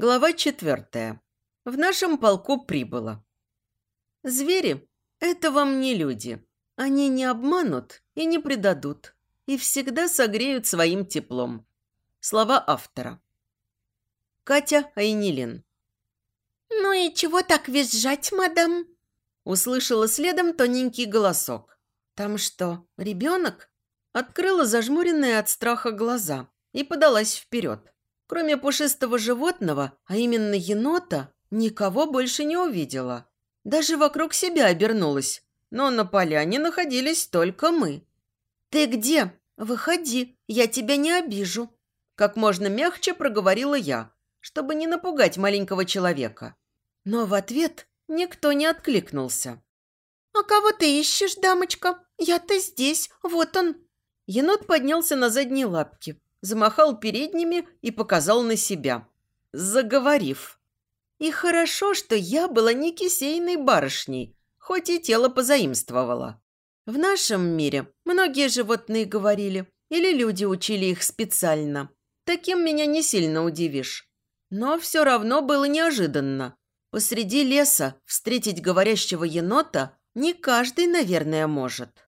Глава четвертая. В нашем полку прибыло. Звери – это вам не люди. Они не обманут и не предадут. И всегда согреют своим теплом. Слова автора. Катя Айнилин. «Ну и чего так визжать, мадам?» Услышала следом тоненький голосок. «Там что, ребенок?» Открыла зажмуренные от страха глаза и подалась вперед. Кроме пушистого животного, а именно енота, никого больше не увидела. Даже вокруг себя обернулась, но на поляне находились только мы. «Ты где? Выходи, я тебя не обижу», как можно мягче проговорила я, чтобы не напугать маленького человека. Но в ответ никто не откликнулся. «А кого ты ищешь, дамочка? Я-то здесь, вот он». Енот поднялся на задние лапки, замахал передними и показал на себя, заговорив. И хорошо, что я была не кисейной барышней, хоть и тело позаимствовала. В нашем мире многие животные говорили, или люди учили их специально. Таким меня не сильно удивишь. Но все равно было неожиданно. Посреди леса встретить говорящего енота не каждый, наверное, может.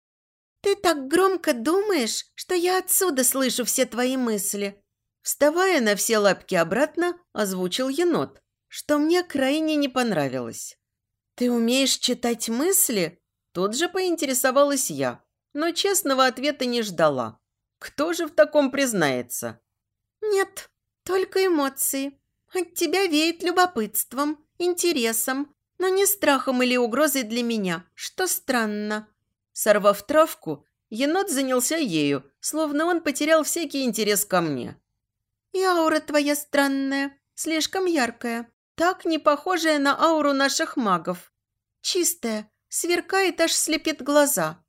«Ты так громко думаешь, что я отсюда слышу все твои мысли». Вставая на все лапки обратно, озвучил енот, что мне крайне не понравилось. «Ты умеешь читать мысли?» Тут же поинтересовалась я, но честного ответа не ждала. Кто же в таком признается? «Нет, только эмоции. От тебя веет любопытством, интересом, но не страхом или угрозой для меня, что странно. Сорвав травку, енот занялся ею, словно он потерял всякий интерес ко мне. «И аура твоя странная, слишком яркая, так не похожая на ауру наших магов. Чистая, сверкает, аж слепит глаза».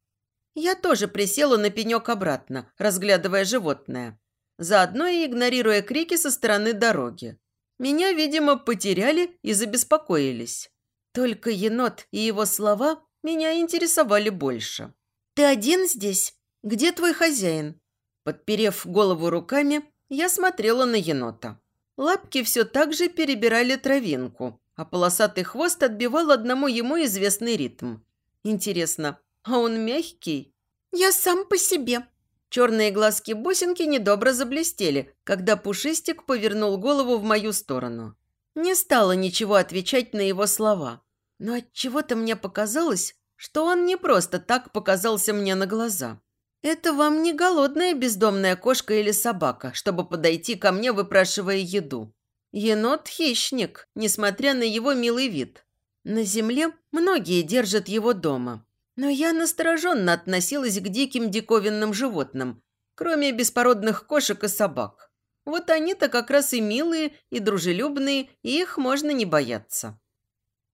Я тоже присела на пенек обратно, разглядывая животное, заодно и игнорируя крики со стороны дороги. Меня, видимо, потеряли и забеспокоились. Только енот и его слова меня интересовали больше. «Ты один здесь? Где твой хозяин?» Подперев голову руками, я смотрела на енота. Лапки все так же перебирали травинку, а полосатый хвост отбивал одному ему известный ритм. Интересно, а он мягкий? «Я сам по себе». Черные глазки-бусинки недобро заблестели, когда Пушистик повернул голову в мою сторону. Не стала ничего отвечать на его слова. Но от чего то мне показалось, что он не просто так показался мне на глаза. Это вам не голодная бездомная кошка или собака, чтобы подойти ко мне, выпрашивая еду. Енот – хищник, несмотря на его милый вид. На земле многие держат его дома. Но я настороженно относилась к диким диковинным животным, кроме беспородных кошек и собак. Вот они-то как раз и милые, и дружелюбные, и их можно не бояться.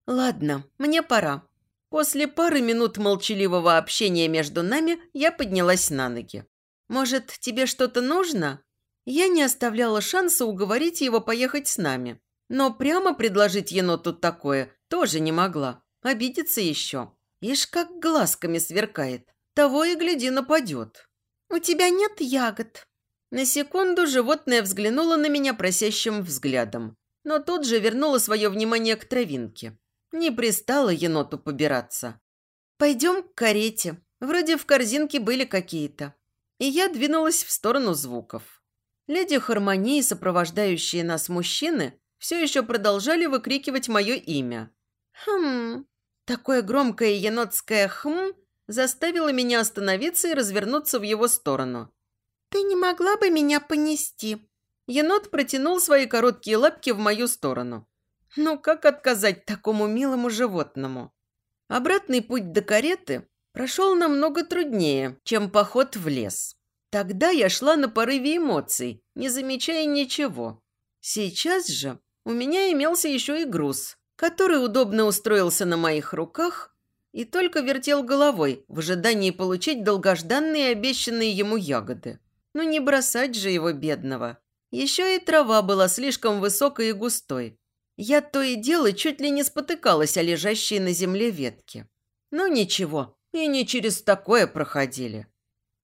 Ладно, мне пора. После пары минут молчаливого общения между нами я поднялась на ноги. «Может, тебе что-то нужно?» Я не оставляла шанса уговорить его поехать с нами. Но прямо предложить еноту такое тоже не могла. Обидеться еще. Ишь, как глазками сверкает. Того и гляди нападет. «У тебя нет ягод?» На секунду животное взглянуло на меня просящим взглядом, но тут же вернуло свое внимание к травинке. Не пристало еноту побираться. «Пойдем к карете. Вроде в корзинке были какие-то». И я двинулась в сторону звуков. Леди Хармонии, сопровождающие нас мужчины, все еще продолжали выкрикивать мое имя. «Хм...» Такое громкое енотское «хм» заставило меня остановиться и развернуться в его сторону. «Ты не могла бы меня понести?» Енот протянул свои короткие лапки в мою сторону. Ну, как отказать такому милому животному? Обратный путь до кареты прошел намного труднее, чем поход в лес. Тогда я шла на порыве эмоций, не замечая ничего. Сейчас же у меня имелся еще и груз, который удобно устроился на моих руках и только вертел головой в ожидании получить долгожданные обещанные ему ягоды. Но не бросать же его бедного. Еще и трава была слишком высокой и густой, я то и дело чуть ли не спотыкалась о лежащие на земле ветки. Но ничего, и не через такое проходили.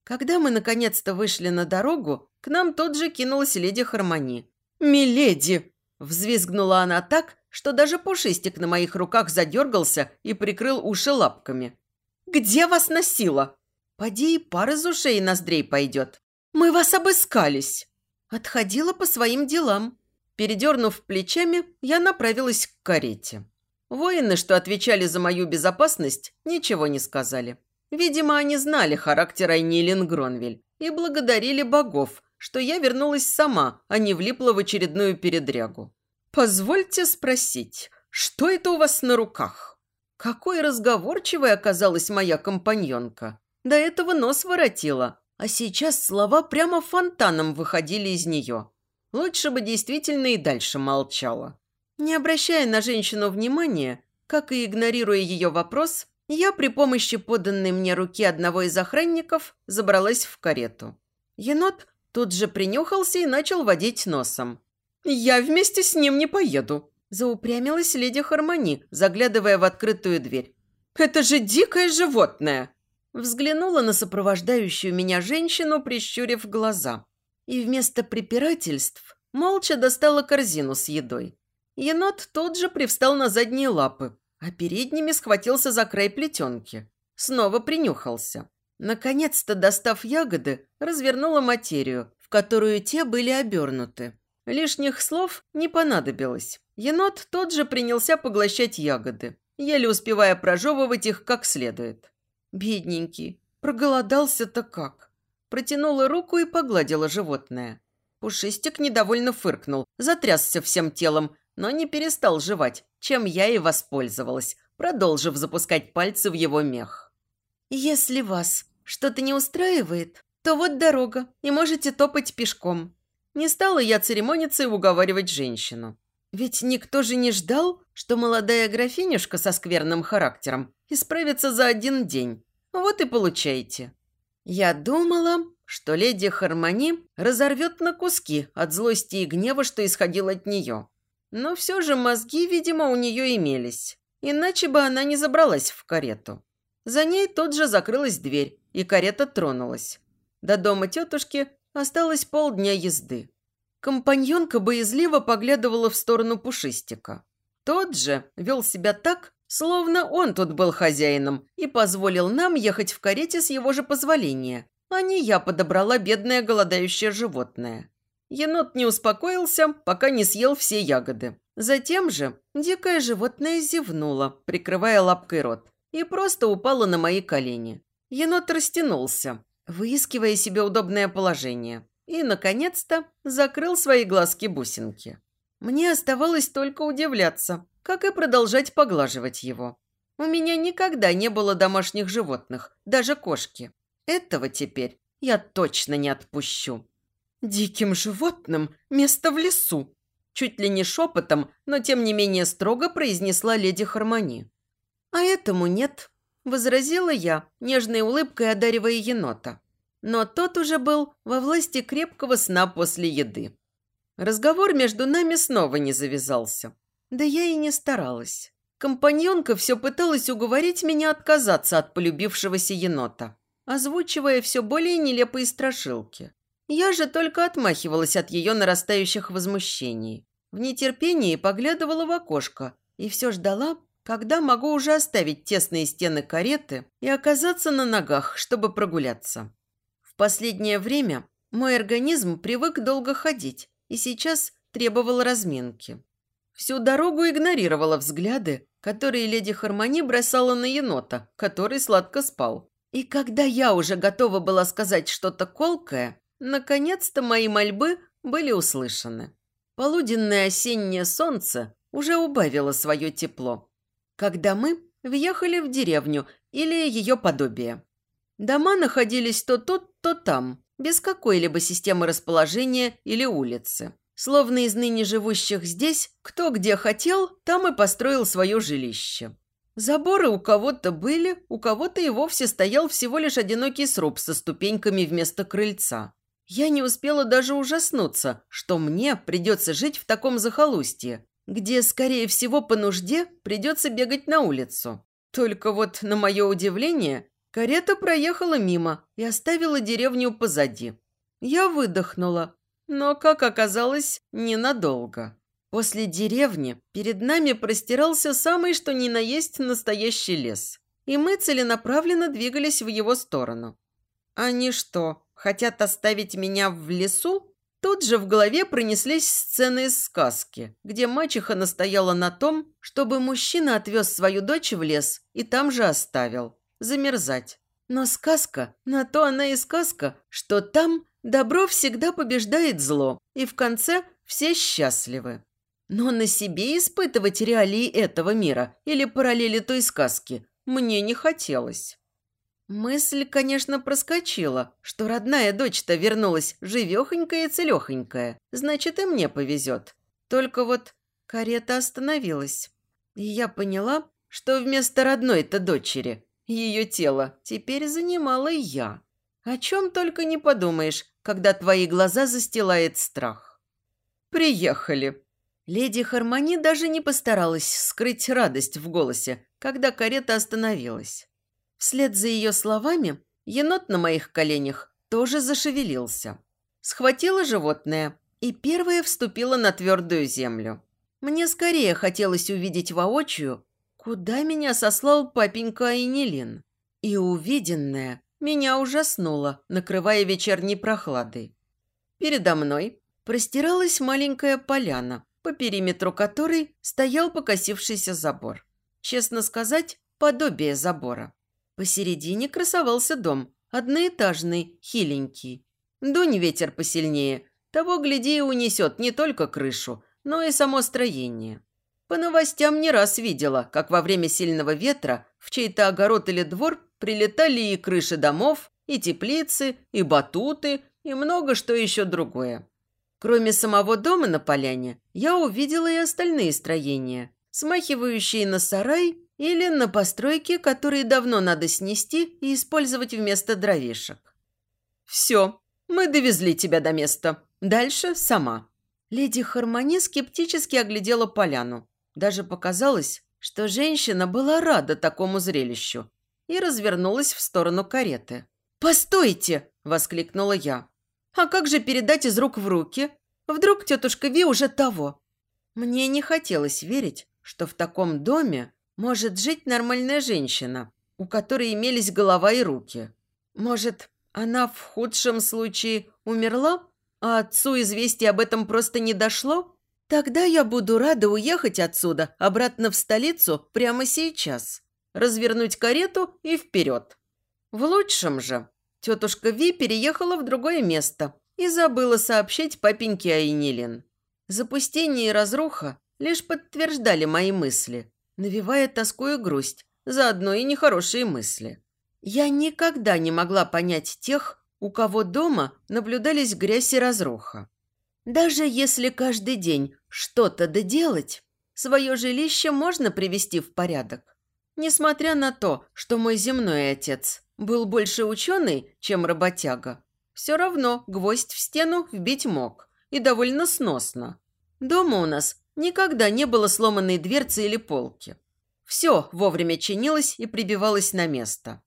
Когда мы наконец-то вышли на дорогу, к нам тут же кинулась леди Хармони. «Миледи!» Взвизгнула она так, что даже пушистик на моих руках задергался и прикрыл уши лапками. «Где вас носило?» «Поди и пар из ушей и ноздрей пойдет. Мы вас обыскались!» Отходила по своим делам. Передернув плечами, я направилась к карете. Воины, что отвечали за мою безопасность, ничего не сказали. Видимо, они знали характер Айнилин Гронвель и благодарили богов, что я вернулась сама, а не влипла в очередную передрягу. «Позвольте спросить, что это у вас на руках?» Какой разговорчивой оказалась моя компаньонка. До этого нос воротила, а сейчас слова прямо фонтаном выходили из нее. Лучше бы действительно и дальше молчала. Не обращая на женщину внимания, как и игнорируя ее вопрос, я при помощи поданной мне руки одного из охранников забралась в карету. Енот Тут же принюхался и начал водить носом. «Я вместе с ним не поеду», – заупрямилась леди Хармони, заглядывая в открытую дверь. «Это же дикое животное!» Взглянула на сопровождающую меня женщину, прищурив глаза. И вместо препирательств молча достала корзину с едой. Енот тут же привстал на задние лапы, а передними схватился за край плетенки. Снова принюхался. Наконец-то, достав ягоды, развернула материю, в которую те были обернуты. Лишних слов не понадобилось. Енот тот же принялся поглощать ягоды, еле успевая прожевывать их как следует. Бедненький, проголодался-то как. Протянула руку и погладила животное. Пушистик недовольно фыркнул, затрясся всем телом, но не перестал жевать, чем я и воспользовалась, продолжив запускать пальцы в его мех. «Если вас что-то не устраивает, то вот дорога, и можете топать пешком. Не стала я церемониться и уговаривать женщину. Ведь никто же не ждал, что молодая графинюшка со скверным характером исправится за один день. Вот и получайте. Я думала, что леди Хармони разорвет на куски от злости и гнева, что исходил от нее. Но все же мозги, видимо, у нее имелись. Иначе бы она не забралась в карету. За ней тут же закрылась дверь, и карета тронулась. До дома тетушки осталось полдня езды. Компаньонка боязливо поглядывала в сторону Пушистика. Тот же вел себя так, словно он тут был хозяином и позволил нам ехать в карете с его же позволения, а не я подобрала бедное голодающее животное. Енот не успокоился, пока не съел все ягоды. Затем же дикое животное зевнуло, прикрывая лапкой рот, и просто упало на мои колени. Енот растянулся, выискивая себе удобное положение, и, наконец-то, закрыл свои глазки-бусинки. Мне оставалось только удивляться, как и продолжать поглаживать его. У меня никогда не было домашних животных, даже кошки. Этого теперь я точно не отпущу. Диким животным место в лесу. Чуть ли не шепотом, но тем не менее строго произнесла леди Хармони. А этому нет, возразила я, нежной улыбкой одаривая енота. Но тот уже был во власти крепкого сна после еды. Разговор между нами снова не завязался. Да я и не старалась. Компаньонка все пыталась уговорить меня отказаться от полюбившегося енота, озвучивая все более нелепые страшилки. Я же только отмахивалась от ее нарастающих возмущений. В нетерпении поглядывала в окошко и все ждала, когда могу уже оставить тесные стены кареты и оказаться на ногах, чтобы прогуляться. В последнее время мой организм привык долго ходить и сейчас требовал разминки. Всю дорогу игнорировала взгляды, которые леди Хармони бросала на енота, который сладко спал. И когда я уже готова была сказать что-то колкое, наконец-то мои мольбы были услышаны. Полуденное осеннее солнце уже убавило свое тепло, когда мы въехали в деревню или ее подобие. Дома находились то тут, то там, без какой-либо системы расположения или улицы. Словно из ныне живущих здесь, кто где хотел, там и построил свое жилище. Заборы у кого-то были, у кого-то и вовсе стоял всего лишь одинокий сруб со ступеньками вместо крыльца. Я не успела даже ужаснуться, что мне придется жить в таком захолустье, где, скорее всего, по нужде придется бегать на улицу. Только вот, на мое удивление, карета проехала мимо и оставила деревню позади. Я выдохнула, но, как оказалось, ненадолго. После деревни перед нами простирался самый что ни на есть настоящий лес, и мы целенаправленно двигались в его сторону. Они что, хотят оставить меня в лесу? Тут же в голове пронеслись сцены из сказки, где мачеха настояла на том, чтобы мужчина отвез свою дочь в лес и там же оставил. Замерзать. Но сказка, на то она и сказка, что там добро всегда побеждает зло, и в конце все счастливы. Но на себе испытывать реалии этого мира или параллели той сказки мне не хотелось. Мысль, конечно, проскочила, что родная дочь-то вернулась живехонькая и целехонькая. Значит, и мне повезет. Только вот карета остановилась. И я поняла, что вместо родной-то дочери ее тело теперь занимала я. О чем только не подумаешь, когда твои глаза застилает страх. «Приехали!» Леди Хармони даже не постаралась скрыть радость в голосе, когда карета остановилась. Вслед за ее словами енот на моих коленях тоже зашевелился. Схватила животное и первая вступила на твердую землю. Мне скорее хотелось увидеть воочию, куда меня сослал папенька Айнилин. И увиденное меня ужаснуло, накрывая вечерней прохладой. Передо мной простиралась маленькая поляна, по периметру которой стоял покосившийся забор. Честно сказать, подобие забора. Посередине красовался дом, одноэтажный, хиленький. Дунь ветер посильнее, того, гляди, и унесет не только крышу, но и само строение. По новостям не раз видела, как во время сильного ветра в чей-то огород или двор прилетали и крыши домов, и теплицы, и батуты, и много что еще другое. Кроме самого дома на поляне, я увидела и остальные строения, смахивающие на сарай или на постройки, которые давно надо снести и использовать вместо дровишек. «Все, мы довезли тебя до места. Дальше сама». Леди Хармони скептически оглядела поляну. Даже показалось, что женщина была рада такому зрелищу и развернулась в сторону кареты. «Постойте!» – воскликнула я. «А как же передать из рук в руки? Вдруг тетушка Ви уже того?» Мне не хотелось верить, что в таком доме может жить нормальная женщина, у которой имелись голова и руки. Может, она в худшем случае умерла, а отцу известие об этом просто не дошло? Тогда я буду рада уехать отсюда, обратно в столицу, прямо сейчас. Развернуть карету и вперед. В лучшем же. Тетушка Ви переехала в другое место и забыла сообщить папеньке Айнилин. Запустение и разруха лишь подтверждали мои мысли навевая тоску и грусть, заодно и нехорошие мысли. Я никогда не могла понять тех, у кого дома наблюдались грязь и разруха. Даже если каждый день что-то доделать, свое жилище можно привести в порядок. Несмотря на то, что мой земной отец был больше ученый, чем работяга, все равно гвоздь в стену вбить мог, и довольно сносно. Дома у нас Никогда не было сломанной дверцы или полки. Все вовремя чинилось и прибивалось на место.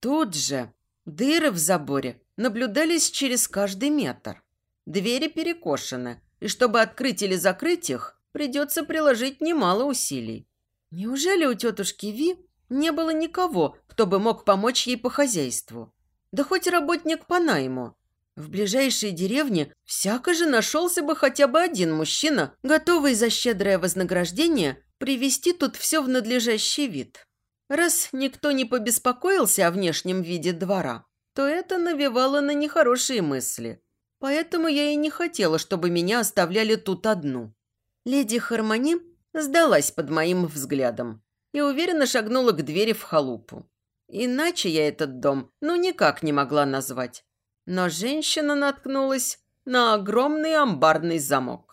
Тут же дыры в заборе наблюдались через каждый метр. Двери перекошены, и чтобы открыть или закрыть их, придется приложить немало усилий. Неужели у тетушки Ви не было никого, кто бы мог помочь ей по хозяйству? Да хоть работник по найму. В ближайшей деревне всяко же нашелся бы хотя бы один мужчина, готовый за щедрое вознаграждение привести тут все в надлежащий вид. Раз никто не побеспокоился о внешнем виде двора, то это навевало на нехорошие мысли. Поэтому я и не хотела, чтобы меня оставляли тут одну. Леди Хармони сдалась под моим взглядом и уверенно шагнула к двери в халупу. Иначе я этот дом ну никак не могла назвать но женщина наткнулась на огромный амбарный замок.